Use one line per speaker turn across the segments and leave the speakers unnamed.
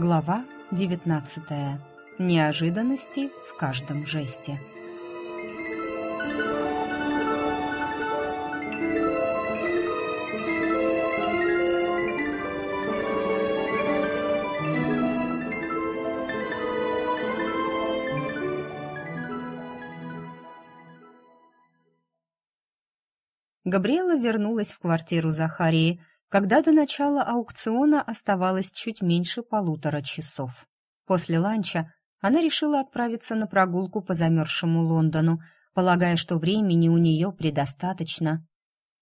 Глава 19. Неожиданности в каждом жесте. Габриэла вернулась в квартиру Захарии, когда до начала аукциона оставалось чуть меньше полутора часов. После ланча она решила отправиться на прогулку по замерзшему Лондону, полагая, что времени у нее предостаточно.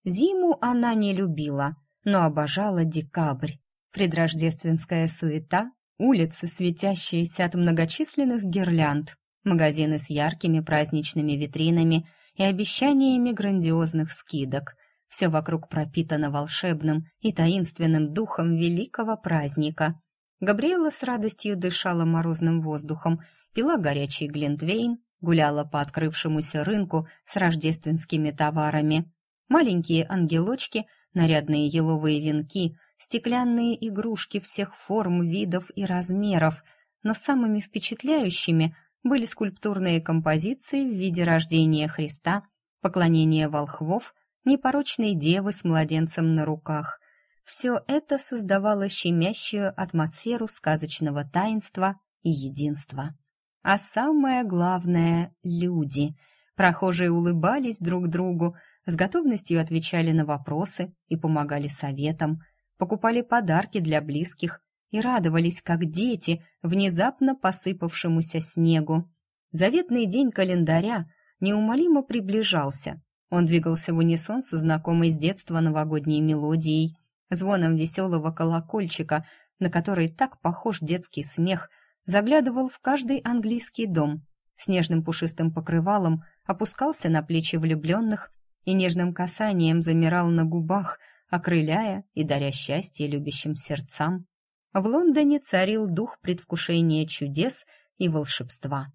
Зиму она не любила, но обожала декабрь. Предрождественская суета, улицы, светящиеся от многочисленных гирлянд, магазины с яркими праздничными витринами и обещаниями грандиозных скидок — все вокруг пропитано волшебным и таинственным духом великого праздника. Габриэла с радостью дышала морозным воздухом, пила горячий глинтвейн, гуляла по открывшемуся рынку с рождественскими товарами. Маленькие ангелочки, нарядные еловые венки, стеклянные игрушки всех форм, видов и размеров, но самыми впечатляющими были скульптурные композиции в виде рождения Христа, поклонения волхвов непорочной девы с младенцем на руках. Все это создавало щемящую атмосферу сказочного таинства и единства. А самое главное — люди. Прохожие улыбались друг другу, с готовностью отвечали на вопросы и помогали советам, покупали подарки для близких и радовались, как дети, внезапно посыпавшемуся снегу. Заветный день календаря неумолимо приближался, он двигался в унисон со знакомой с детства новогодней мелодией, звоном веселого колокольчика, на который так похож детский смех, заглядывал в каждый английский дом, снежным пушистым покрывалом опускался на плечи влюбленных и нежным касанием замирал на губах, окрыляя и даря счастье любящим сердцам. В Лондоне царил дух предвкушения чудес и волшебства,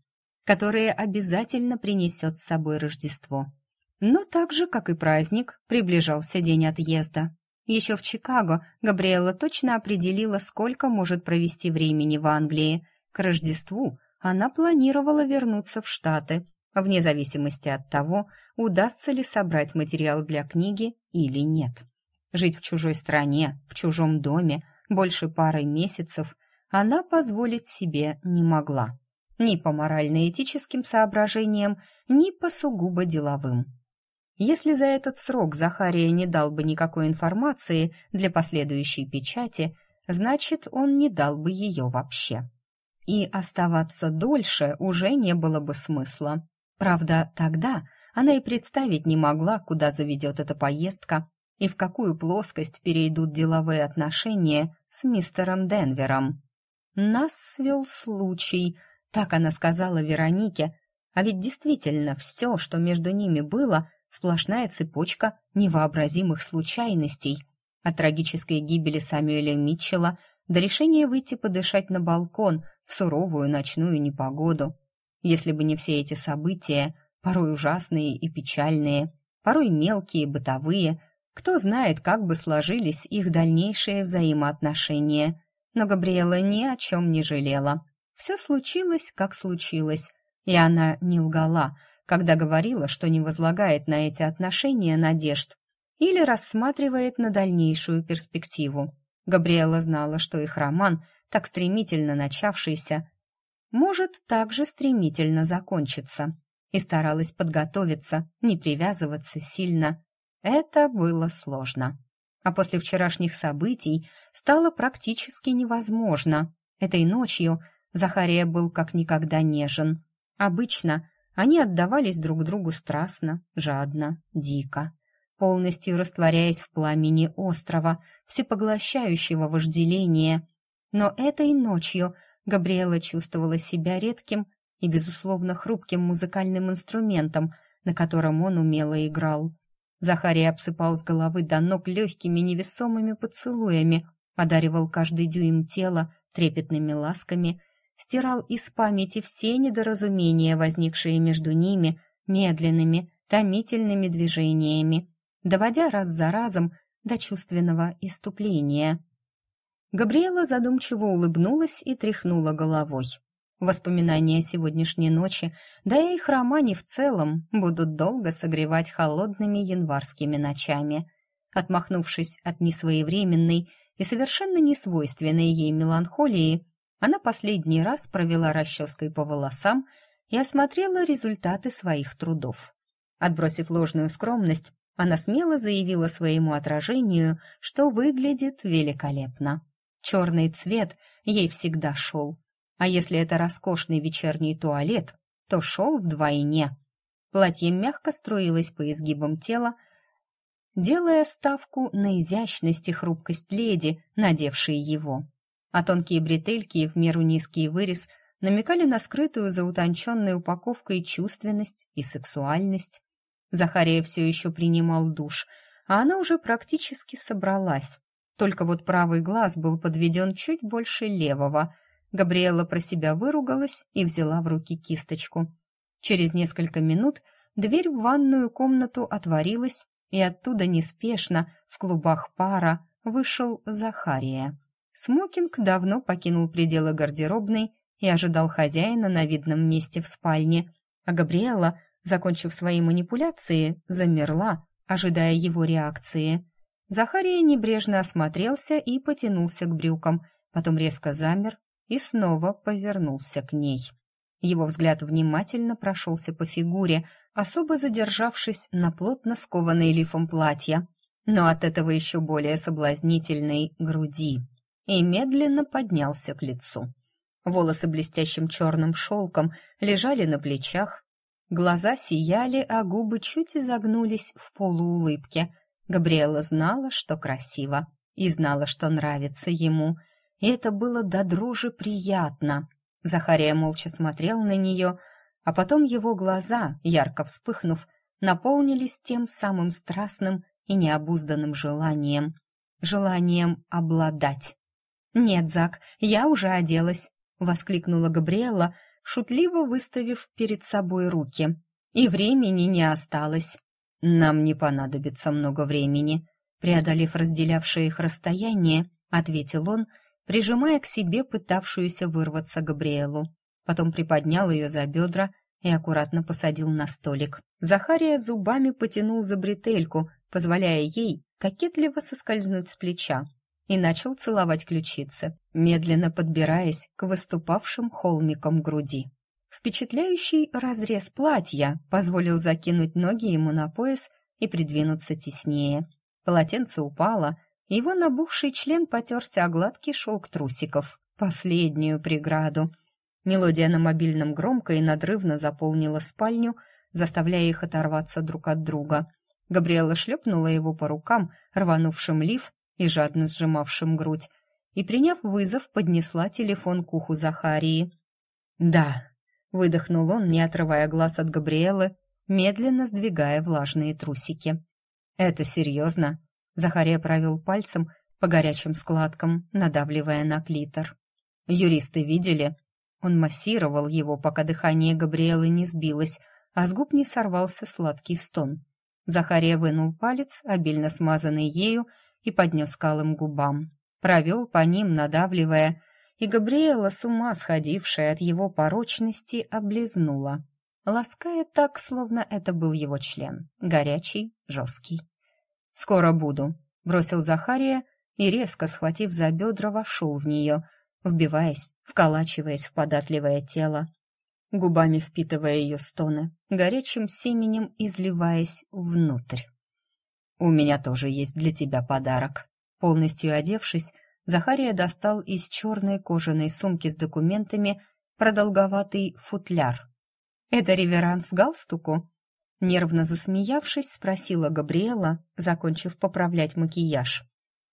которые обязательно принесет с собой Рождество. Но так же, как и праздник, приближался день отъезда. Еще в Чикаго Габриэла точно определила, сколько может провести времени в Англии. К Рождеству она планировала вернуться в Штаты, вне зависимости от того, удастся ли собрать материал для книги или нет. Жить в чужой стране, в чужом доме, больше пары месяцев она позволить себе не могла. Ни по морально-этическим соображениям, ни по сугубо деловым. Если за этот срок Захария не дал бы никакой информации для последующей печати, значит, он не дал бы ее вообще. И оставаться дольше уже не было бы смысла. Правда, тогда она и представить не могла, куда заведет эта поездка и в какую плоскость перейдут деловые отношения с мистером Денвером. «Нас свел случай», — так она сказала Веронике, а ведь действительно все, что между ними было — сплошная цепочка невообразимых случайностей. От трагической гибели Самюэля Митчелла до решения выйти подышать на балкон в суровую ночную непогоду. Если бы не все эти события, порой ужасные и печальные, порой мелкие, бытовые, кто знает, как бы сложились их дальнейшие взаимоотношения. Но Габриэла ни о чем не жалела. Все случилось, как случилось, и она не лгала — когда говорила, что не возлагает на эти отношения надежд или рассматривает на дальнейшую перспективу. Габриэла знала, что их роман, так стремительно начавшийся, может также стремительно закончиться, и старалась подготовиться, не привязываться сильно. Это было сложно. А после вчерашних событий стало практически невозможно. Этой ночью Захария был как никогда нежен. Обычно они отдавались друг другу страстно, жадно, дико, полностью растворяясь в пламени острова, всепоглощающего вожделения. Но этой ночью Габриэла чувствовала себя редким и, безусловно, хрупким музыкальным инструментом, на котором он умело играл. Захарий обсыпал с головы до ног легкими невесомыми поцелуями, одаривал каждый дюйм тела трепетными ласками стирал из памяти все недоразумения, возникшие между ними, медленными, томительными движениями, доводя раз за разом до чувственного иступления. Габриэла задумчиво улыбнулась и тряхнула головой. Воспоминания сегодняшней ночи, да и их романе в целом, будут долго согревать холодными январскими ночами. Отмахнувшись от несвоевременной и совершенно несвойственной ей меланхолии, она последний раз провела расческой по волосам и осмотрела результаты своих трудов. Отбросив ложную скромность, она смело заявила своему отражению, что выглядит великолепно. Черный цвет ей всегда шел. А если это роскошный вечерний туалет, то шел вдвойне. Платье мягко струилось по изгибам тела, делая ставку на изящность и хрупкость леди, надевшей его. А тонкие бретельки в меру низкий вырез намекали на скрытую за утонченной упаковкой чувственность и сексуальность. Захария все еще принимал душ, а она уже практически собралась. Только вот правый глаз был подведен чуть больше левого. Габриэла про себя выругалась и взяла в руки кисточку. Через несколько минут дверь в ванную комнату отворилась, и оттуда неспешно, в клубах пара, вышел Захария. Смокинг давно покинул пределы гардеробной и ожидал хозяина на видном месте в спальне, а Габриэла, закончив свои манипуляции, замерла, ожидая его реакции. Захария небрежно осмотрелся и потянулся к брюкам, потом резко замер и снова повернулся к ней. Его взгляд внимательно прошелся по фигуре, особо задержавшись на плотно скованной лифом платья, но от этого еще более соблазнительной груди, и медленно поднялся к лицу. Волосы блестящим черным шелком лежали на плечах, глаза сияли, а губы чуть изогнулись в полуулыбке — Габриэла знала, что красиво, и знала, что нравится ему, и это было до дрожи приятно. Захария молча смотрел на нее, а потом его глаза, ярко вспыхнув, наполнились тем самым страстным и необузданным желанием, желанием обладать. «Нет, Зак, я уже оделась», — воскликнула Габриэла, шутливо выставив перед собой руки. «И времени не осталось. «Нам не понадобится много времени», преодолев разделявшее их расстояние, ответил он, прижимая к себе пытавшуюся вырваться Габриэлу. Потом приподнял ее за бедра и аккуратно посадил на столик. Захария зубами потянул за бретельку, позволяя ей кокетливо соскользнуть с плеча, и начал целовать ключицы, медленно подбираясь к выступавшим холмикам груди. Впечатляющий разрез платья позволил закинуть ноги ему на пояс и придвинуться теснее. Полотенце упало, и его набухший член потерся о гладкий шелк трусиков, последнюю преграду. Мелодия на мобильном громко и надрывно заполнила спальню, заставляя их оторваться друг от друга. Габриэла шлепнула его по рукам, рванувшим лиф и жадно сжимавшим грудь, и, приняв вызов, поднесла телефон к уху Захарии. «Да», Выдохнул он, не отрывая глаз от Габриэлы, медленно сдвигая влажные трусики. «Это серьезно?» Захария провел пальцем по горячим складкам, надавливая на клитор. «Юристы видели?» Он массировал его, пока дыхание Габриэлы не сбилось, а с губ не сорвался сладкий стон. Захария вынул палец, обильно смазанный ею, и поднес к алым губам. Провел по ним, надавливая, и Габриэла, с ума сходившая от его порочности, облизнула, лаская так, словно это был его член, горячий, жесткий. «Скоро буду», — бросил Захария и, резко схватив за бедра, вошел в нее, вбиваясь, вколачиваясь в податливое тело, губами впитывая ее стоны, горячим семенем изливаясь внутрь. «У меня тоже есть для тебя подарок». Полностью одевшись, Захария достал из черной кожаной сумки с документами продолговатый футляр. «Это реверанс галстуку?» Нервно засмеявшись, спросила Габриэла, закончив поправлять макияж.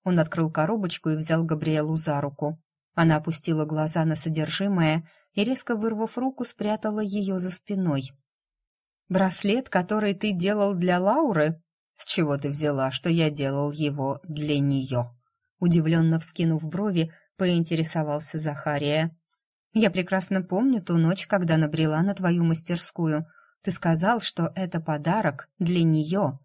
Он открыл коробочку и взял Габриэлу за руку. Она опустила глаза на содержимое и, резко вырвав руку, спрятала ее за спиной. «Браслет, который ты делал для Лауры? С чего ты взяла, что я делал его для нее?» Удивленно вскинув брови, поинтересовался Захария. «Я прекрасно помню ту ночь, когда набрела на твою мастерскую. Ты сказал, что это подарок для нее».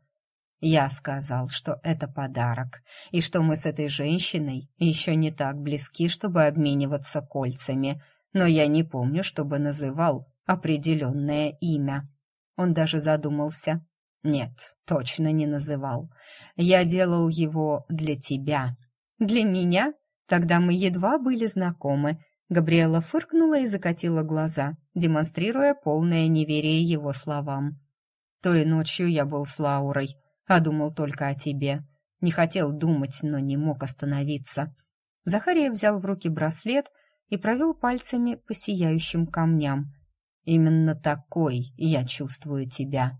Я сказал, что это подарок, и что мы с этой женщиной еще не так близки, чтобы обмениваться кольцами, но я не помню, чтобы называл определенное имя. Он даже задумался. Нет, точно не называл. Я делал его для тебя. Для меня? Тогда мы едва были знакомы. Габриэла фыркнула и закатила глаза, демонстрируя полное неверие его словам. Той ночью я был с Лаурой, а думал только о тебе. Не хотел думать, но не мог остановиться. Захария взял в руки браслет и провел пальцами по сияющим камням. Именно такой я чувствую тебя.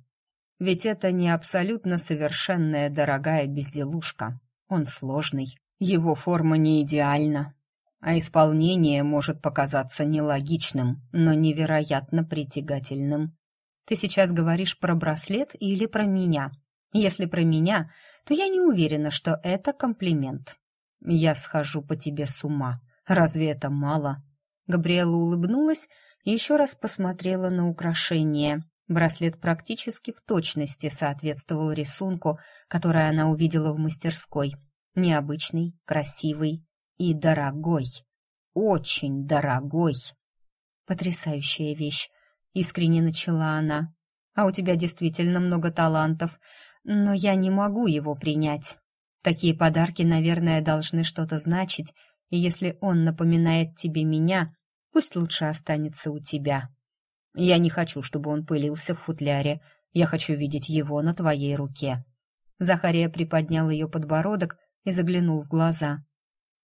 Ведь это не абсолютно совершенная дорогая безделушка. Он сложный, его форма не идеальна, а исполнение может показаться нелогичным, но невероятно притягательным. Ты сейчас говоришь про браслет или про меня? Если про меня, то я не уверена, что это комплимент. Я схожу по тебе с ума. Разве это мало? Габриэла улыбнулась и еще раз посмотрела на украшение. Браслет практически в точности соответствовал рисунку, который она увидела в мастерской. Необычный, красивый и дорогой. Очень дорогой. Потрясающая вещь, искренне начала она. А у тебя действительно много талантов, но я не могу его принять. Такие подарки, наверное, должны что-то значить, и если он напоминает тебе меня, пусть лучше останется у тебя. Я не хочу, чтобы он пылился в футляре. Я хочу видеть его на твоей руке. Захария приподнял ее подбородок и заглянул в глаза.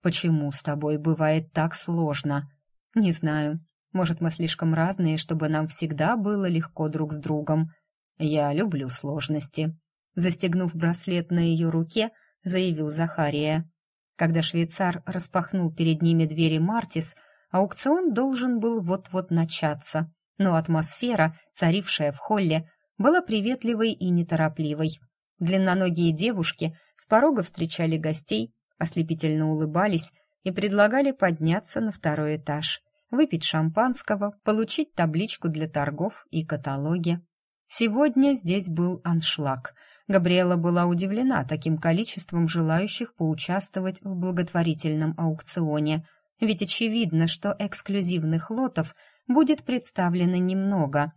Почему с тобой бывает так сложно? Не знаю. Может, мы слишком разные, чтобы нам всегда было легко друг с другом. Я люблю сложности. Застегнув браслет на ее руке, заявил Захария. Когда швейцар распахнул перед ними двери Мартис, аукцион должен был вот-вот начаться но атмосфера, царившая в холле, была приветливой и неторопливой. Длинноногие девушки с порога встречали гостей, ослепительно улыбались и предлагали подняться на второй этаж, выпить шампанского, получить табличку для торгов и каталоги. Сегодня здесь был аншлаг. Габриэла была удивлена таким количеством желающих поучаствовать в благотворительном аукционе, ведь очевидно, что эксклюзивных лотов – будет представлено немного,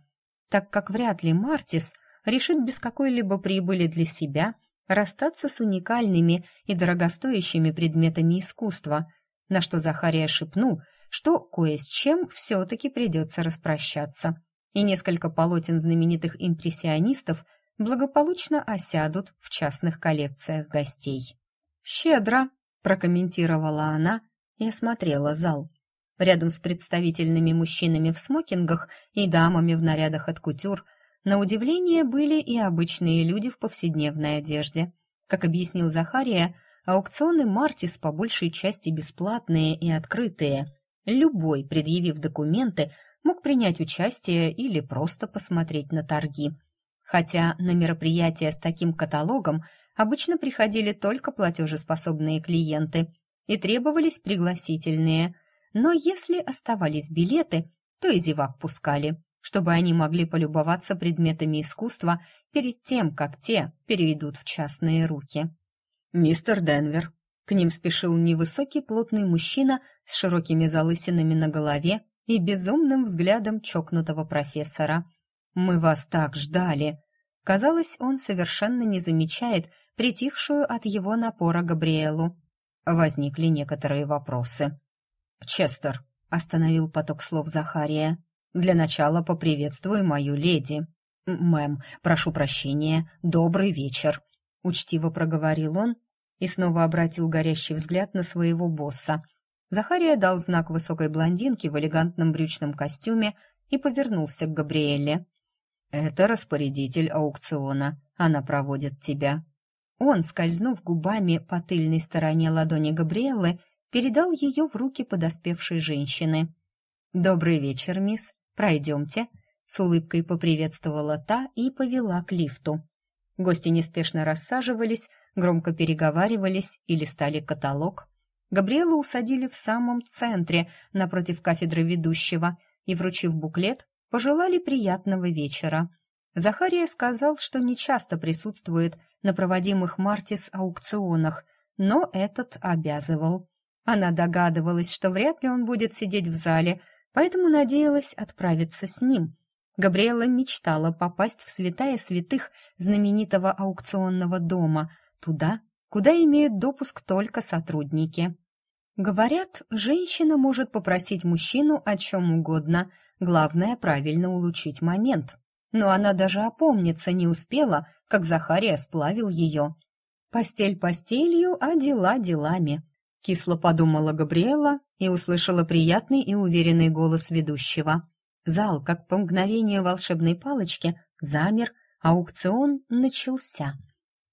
так как вряд ли Мартис решит без какой-либо прибыли для себя расстаться с уникальными и дорогостоящими предметами искусства, на что Захария шепнул, что кое с чем все-таки придется распрощаться, и несколько полотен знаменитых импрессионистов благополучно осядут в частных коллекциях гостей. «Щедро», — прокомментировала она и осмотрела зал. Рядом с представительными мужчинами в смокингах и дамами в нарядах от кутюр, на удивление, были и обычные люди в повседневной одежде. Как объяснил Захария, аукционы Мартис по большей части бесплатные и открытые. Любой, предъявив документы, мог принять участие или просто посмотреть на торги. Хотя на мероприятия с таким каталогом обычно приходили только платежеспособные клиенты и требовались пригласительные – но если оставались билеты, то и зевак пускали, чтобы они могли полюбоваться предметами искусства перед тем, как те перейдут в частные руки. «Мистер Денвер», к ним спешил невысокий плотный мужчина с широкими залысинами на голове и безумным взглядом чокнутого профессора. «Мы вас так ждали!» Казалось, он совершенно не замечает притихшую от его напора Габриэлу. Возникли некоторые вопросы. «Честер», — остановил поток слов Захария, — «для начала поприветствуй мою леди». «Мэм, прошу прощения, добрый вечер», — учтиво проговорил он и снова обратил горящий взгляд на своего босса. Захария дал знак высокой блондинке в элегантном брючном костюме и повернулся к Габриэле. «Это распорядитель аукциона. Она проводит тебя». Он, скользнув губами по тыльной стороне ладони Габриэлы, передал ее в руки подоспевшей женщины. «Добрый вечер, мисс. Пройдемте», — с улыбкой поприветствовала та и повела к лифту. Гости неспешно рассаживались, громко переговаривались и листали каталог. Габриэлу усадили в самом центре, напротив кафедры ведущего, и, вручив буклет, пожелали приятного вечера. Захария сказал, что нечасто присутствует на проводимых Мартис аукционах, но этот обязывал. Она догадывалась, что вряд ли он будет сидеть в зале, поэтому надеялась отправиться с ним. Габриэла мечтала попасть в святая святых знаменитого аукционного дома, туда, куда имеют допуск только сотрудники. Говорят, женщина может попросить мужчину о чем угодно, главное правильно улучшить момент. Но она даже опомниться не успела, как Захария сплавил ее. Постель постелью, а дела делами. Кисло подумала Габриэла и услышала приятный и уверенный голос ведущего. Зал, как по мгновению волшебной палочки, замер, аукцион начался.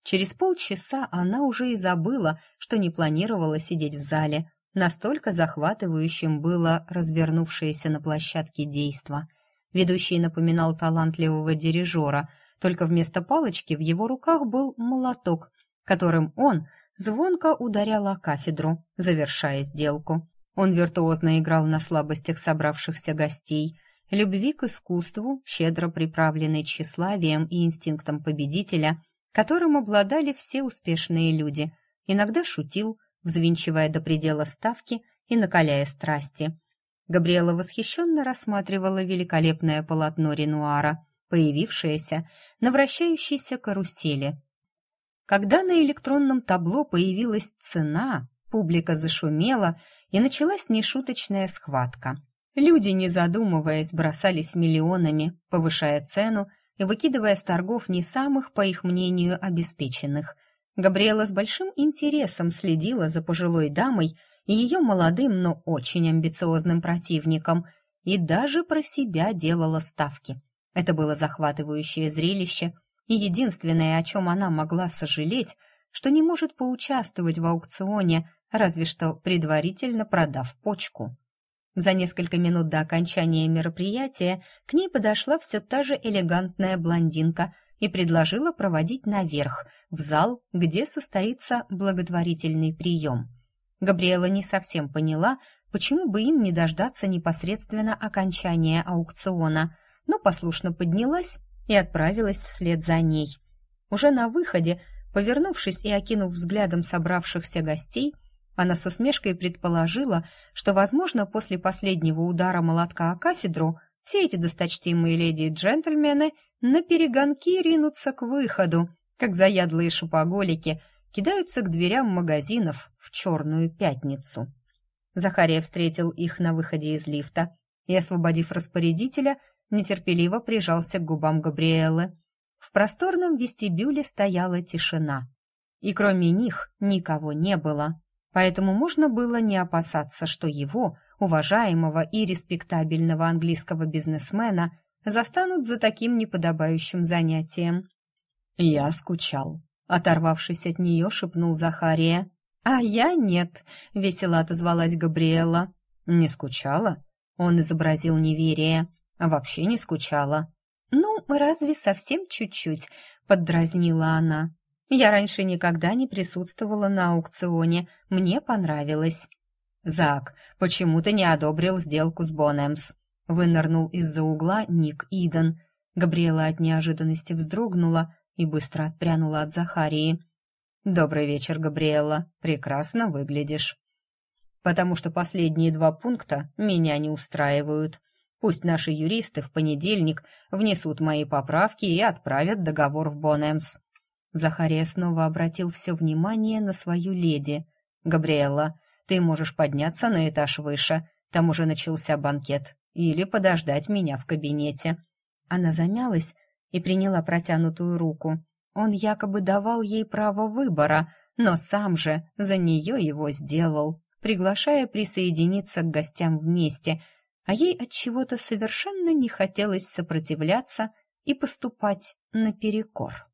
Через полчаса она уже и забыла, что не планировала сидеть в зале. Настолько захватывающим было развернувшееся на площадке действо. Ведущий напоминал талантливого дирижера, только вместо палочки в его руках был молоток, которым он — звонко ударял о кафедру, завершая сделку. Он виртуозно играл на слабостях собравшихся гостей, любви к искусству, щедро приправленной тщеславием и инстинктом победителя, которым обладали все успешные люди, иногда шутил, взвинчивая до предела ставки и накаляя страсти. Габриэла восхищенно рассматривала великолепное полотно Ренуара, появившееся на вращающейся карусели, когда на электронном табло появилась цена, публика зашумела, и началась нешуточная схватка. Люди, не задумываясь, бросались миллионами, повышая цену и выкидывая с торгов не самых, по их мнению, обеспеченных. Габриэла с большим интересом следила за пожилой дамой и ее молодым, но очень амбициозным противником, и даже про себя делала ставки. Это было захватывающее зрелище — и единственное, о чем она могла сожалеть, что не может поучаствовать в аукционе, разве что предварительно продав почку. За несколько минут до окончания мероприятия к ней подошла все та же элегантная блондинка и предложила проводить наверх, в зал, где состоится благотворительный прием. Габриэла не совсем поняла, почему бы им не дождаться непосредственно окончания аукциона, но послушно поднялась и отправилась вслед за ней. Уже на выходе, повернувшись и окинув взглядом собравшихся гостей, она с усмешкой предположила, что, возможно, после последнего удара молотка о кафедру все эти досточтимые леди и джентльмены на перегонки ринутся к выходу, как заядлые шопоголики кидаются к дверям магазинов в черную пятницу. Захария встретил их на выходе из лифта и, освободив распорядителя, нетерпеливо прижался к губам Габриэлы. В просторном вестибюле стояла тишина, и кроме них никого не было, поэтому можно было не опасаться, что его, уважаемого и респектабельного английского бизнесмена, застанут за таким неподобающим занятием. «Я скучал», — оторвавшись от нее, шепнул Захария. «А я нет», — весело отозвалась Габриэла. «Не скучала?» — он изобразил неверие. А вообще не скучала. «Ну, разве совсем чуть-чуть?» — поддразнила она. «Я раньше никогда не присутствовала на аукционе. Мне понравилось». «Зак, почему ты не одобрил сделку с Бонемс?» — вынырнул из-за угла Ник Иден. Габриэла от неожиданности вздрогнула и быстро отпрянула от Захарии. «Добрый вечер, Габриэла. Прекрасно выглядишь». «Потому что последние два пункта меня не устраивают», Пусть наши юристы в понедельник внесут мои поправки и отправят договор в Бонемс. Захария снова обратил все внимание на свою леди. «Габриэлла, ты можешь подняться на этаж выше, там уже начался банкет, или подождать меня в кабинете». Она замялась и приняла протянутую руку. Он якобы давал ей право выбора, но сам же за нее его сделал, приглашая присоединиться к гостям вместе — а ей от чего-то совершенно не хотелось сопротивляться и поступать наперекор.